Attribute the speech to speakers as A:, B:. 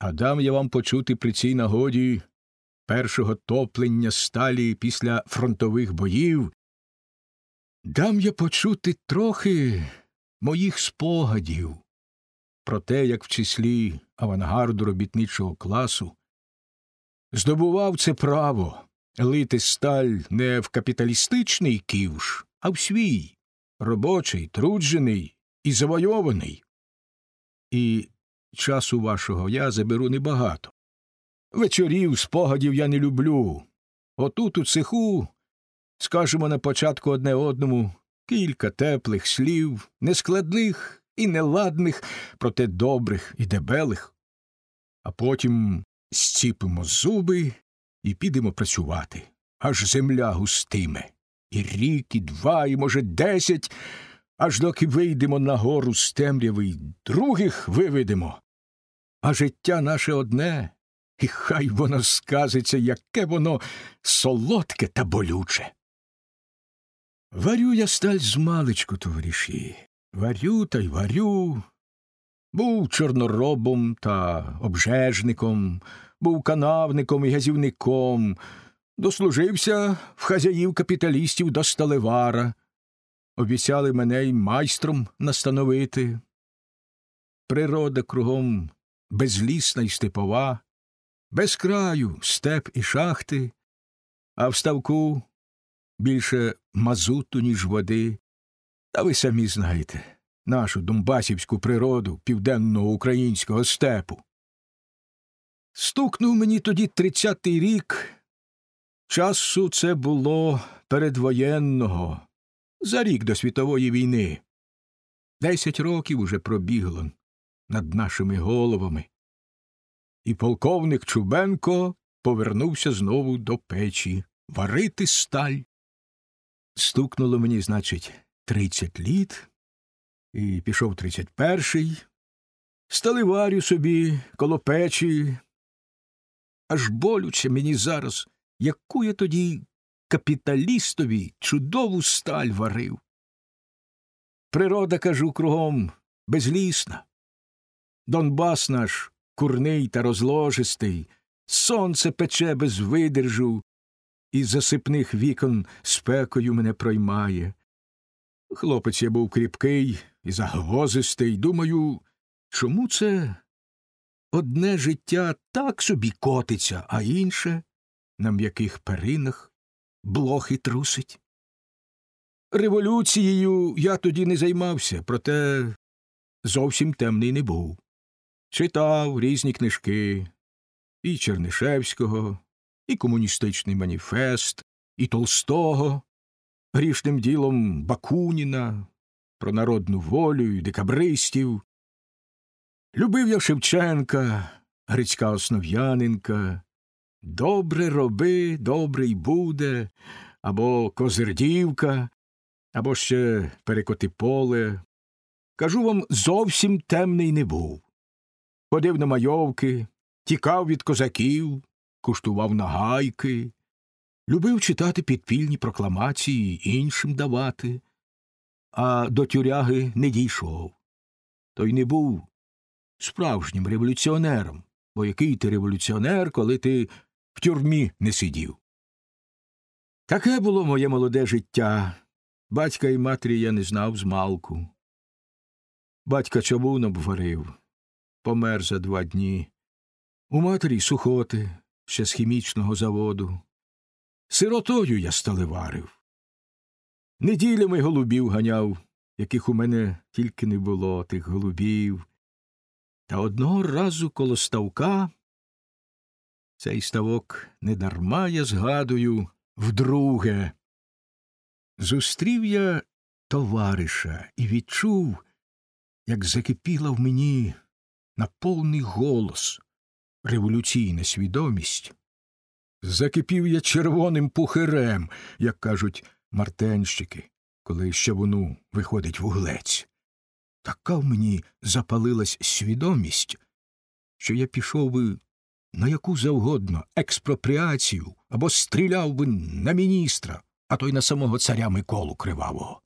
A: А дам я вам почути при цій нагоді першого топлення сталі після фронтових боїв. Дам я почути трохи моїх спогадів про те, як в числі авангарду робітничого класу здобував це право лити сталь не в капіталістичний ківш, а в свій, робочий, труджений і завойований. І часу вашого я заберу небагато. Вечорів, спогадів я не люблю. Отут у цеху скажемо на початку одне одному кілька теплих слів, нескладних і неладних, проте добрих і дебелих, а потім зціпимо зуби і підемо працювати. Аж земля густиме. І рік, і два, і, може, десять, аж доки вийдемо на гору з темряви й других виведемо. А життя наше одне, і хай воно сказиться, яке воно солодке та болюче. Варю я сталь з маличку, товариші, варю та й варю. Був чорноробом та обжежником, був канавником і газівником, дослужився в хазяїв капіталістів до сталевара, обіцяли мене й майстром настановити. Природа кругом безлісна й степова, без краю степ і шахти, а в ставку більше мазуту, ніж води. Та ви самі знаєте нашу донбасівську природу південного українського степу. Стукнув мені тоді тридцятий рік. Часу це було передвоєнного, за рік до світової війни. Десять років уже пробігло над нашими головами. І полковник Чубенко повернувся знову до печі варити сталь. Стукнуло мені, значить, тридцять літ, і пішов тридцять перший. Сталиварю собі коло печі. Аж болюче мені зараз, яку я тоді капіталістові чудову сталь варив. Природа, кажу, кругом безлісна. Донбас наш курний та розложистий, сонце пече без видержу, і засипних вікон спекою мене проймає. Хлопець я був кріпкий і загвозистий. Думаю, чому це одне життя так собі котиться, а інше на м'яких перинах блохи трусить? Революцією я тоді не займався, проте зовсім темний не був. Читав різні книжки і Чернишевського, і комуністичний маніфест, і Толстого, грішним ділом Бакуніна, про народну волю і декабристів. Любив я Шевченка, Грицька Основ'яненка. Добре роби, добре буде, або Козирдівка, або ще перекоти поле. Кажу вам, зовсім темний не був. Ходив на майовки, тікав від козаків, куштував нагайки, любив читати підпільні прокламації іншим давати, а до тюряги не дійшов. Той не був справжнім революціонером, бо який ти революціонер, коли ти в тюрмі не сидів. Таке було моє молоде життя. Батька і матері я не знав змалку. Батька чобун обварив, помер за два дні. У матері сухоти, ще з хімічного заводу. Сиротою я сталеварив. Неділями голубів ганяв, яких у мене тільки не було, тих голубів. Та одного разу коло ставка цей ставок недарма я згадую вдруге. Зустрів я товариша і відчув, як закипіла в мені на повний голос революційна свідомість. Закипів я червоним пухирем, як кажуть мартенщики, коли ще вону виходить вуглець. Така в мені запалилась свідомість, що я пішов би на яку завгодно експропріацію або стріляв би на міністра, а то й на самого царя Миколу Кривавого.